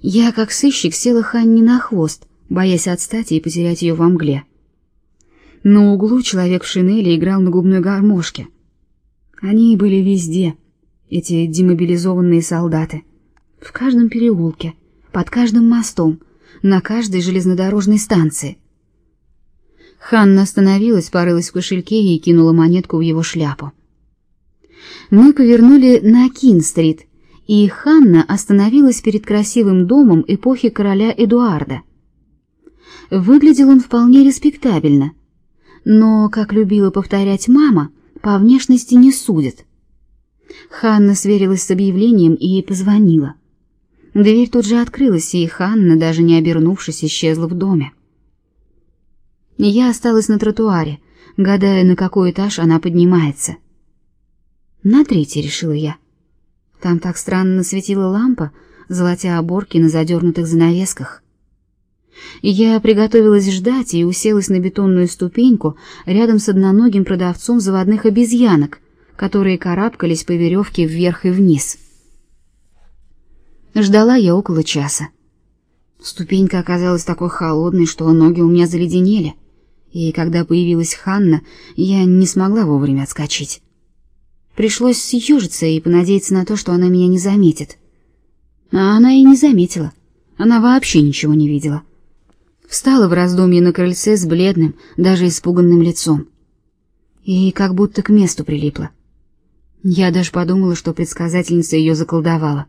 Я, как сыщик, села Ханне на хвост, боясь отстать и потерять ее во мгле. На углу человек в шинели играл на губной гармошке. Они были везде, эти демобилизованные солдаты. В каждом переулке, под каждым мостом, на каждой железнодорожной станции. Ханна остановилась, порылась в кошельке и кинула монетку в его шляпу. Мы повернули на Кин-стрит, и Ханна остановилась перед красивым домом эпохи короля Эдуарда. Выглядел он вполне респектабельно, но, как любила повторять мама, по внешности не судят. Ханна сверилась с объявлением и позвонила. Дверь тут же открылась, и Ханна, даже не обернувшись, исчезла в доме. Я осталась на тротуаре, гадая, на какой этаж она поднимается. На третий, решила я. Там так странно светила лампа, золотя оборки на задернутых занавесках. Я приготовилась ждать и уселась на бетонную ступеньку рядом с одноногим продавцом заводных обезьянок, которые карабкались по веревке вверх и вниз. Ждала я около часа. Ступенька оказалась такой холодной, что ноги у меня заледенели, и когда появилась Ханна, я не смогла вовремя отскочить. Пришлось съежиться и понадеяться на то, что она меня не заметит. А она и не заметила. Она вообще ничего не видела. Встала в раздумье на крыльце с бледным, даже испуганным лицом. И как будто к месту прилипла. Я даже подумала, что предсказательница ее заколдовала.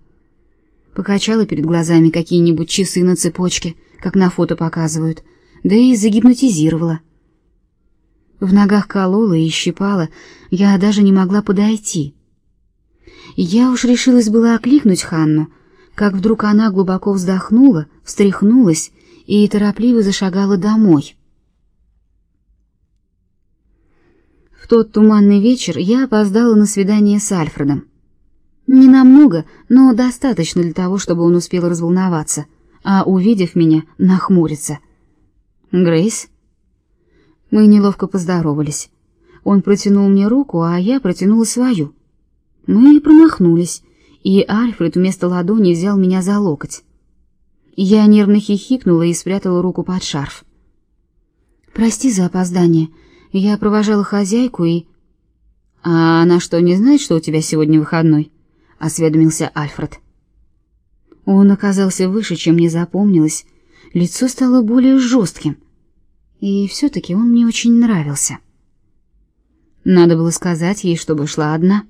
Покачала перед глазами какие-нибудь часы на цепочке, как на фото показывают, да и загипнотизировала. В ногах колола и щипала, я даже не могла подойти. Я уж решилась была окликнуть Ханну, как вдруг она глубоко вздохнула, встряхнулась и торопливо зашагала домой. В тот туманный вечер я опоздала на свидание с Альфредом. Не намного, но достаточно для того, чтобы он успел разволноваться, а увидев меня, нахмуриться. Грейс. Мы неловко поздоровались. Он протянул мне руку, а я протянула свою. Мы промахнулись, и Альфред вместо ладони взял меня за локоть. Я нервно хихикнула и спрятала руку под шарф. Прости за опоздание. Я провожала хозяйку и А она что, не знает, что у тебя сегодня выходной? осведомился Альфред. Он оказался выше, чем мне запомнилось. Лицо стало более жестким. И все таки он мне очень нравился. Надо было сказать ей, чтобы шла одна.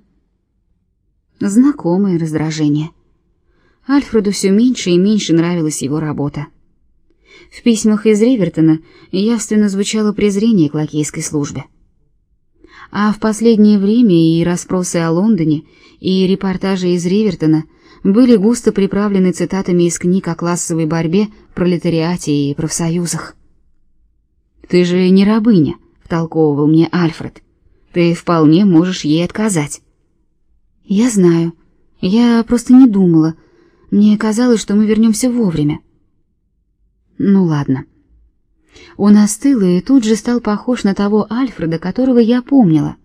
Знакомое раздражение. Альфреду все меньше и меньше нравилась его работа. В письмах из Ривертона явственно звучало презрение к лакейской службе. А в последнее время и расспросы о Лондоне, и репортажи из Ривертона были густо приправлены цитатами из книг о классовой борьбе, пролетариате и профсоюзах. «Ты же не рабыня», — втолковывал мне Альфред. «Ты вполне можешь ей отказать». «Я знаю. Я просто не думала», мне казалось, что мы вернемся вовремя. Ну ладно. Он остыл и тут же стал похож на того Альфреда, которого я помнила.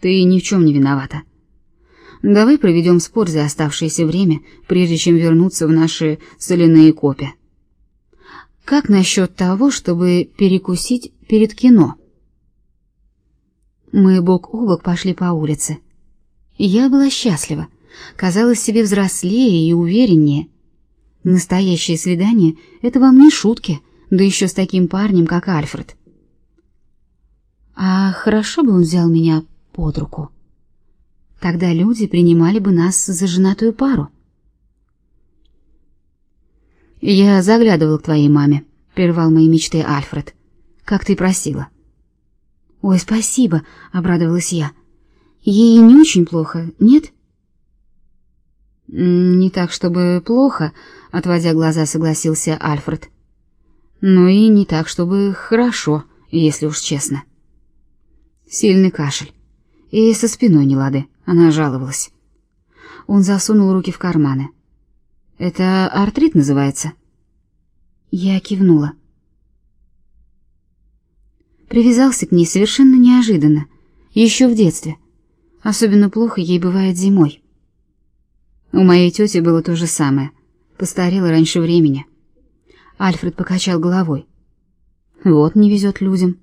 Ты ни в чем не виновата. Давай проведем спор за оставшееся время, прежде чем вернуться в наши соляные копи. Как насчет того, чтобы перекусить перед кино? Мы бок о бок пошли по улице. Я была счастлива казалась себе взрослее и увереннее. Настоящее свидание — это вам не шутки, да еще с таким парнем, как Альфред. А хорошо бы он взял меня под руку. Тогда люди принимали бы нас за женатую пару. Я заглядывал к твоей маме, прервал мои мечты Альфред. Как ты просила. Ой, спасибо, обрадовалась я. Ей не очень плохо, нет? Не так, чтобы плохо, отводя глаза, согласился Альфред. Но и не так, чтобы хорошо, если уж честно. Сильный кашель. И со спиной не лады, она жаловалась. Он засунул руки в карманы. Это артрит называется. Я кивнула. Привязался к ней совершенно неожиданно, еще в детстве. Особенно плохо ей бывает зимой. У моей тети было то же самое, Постарела раньше времени. Альфред покачал головой. Вот не везет людям.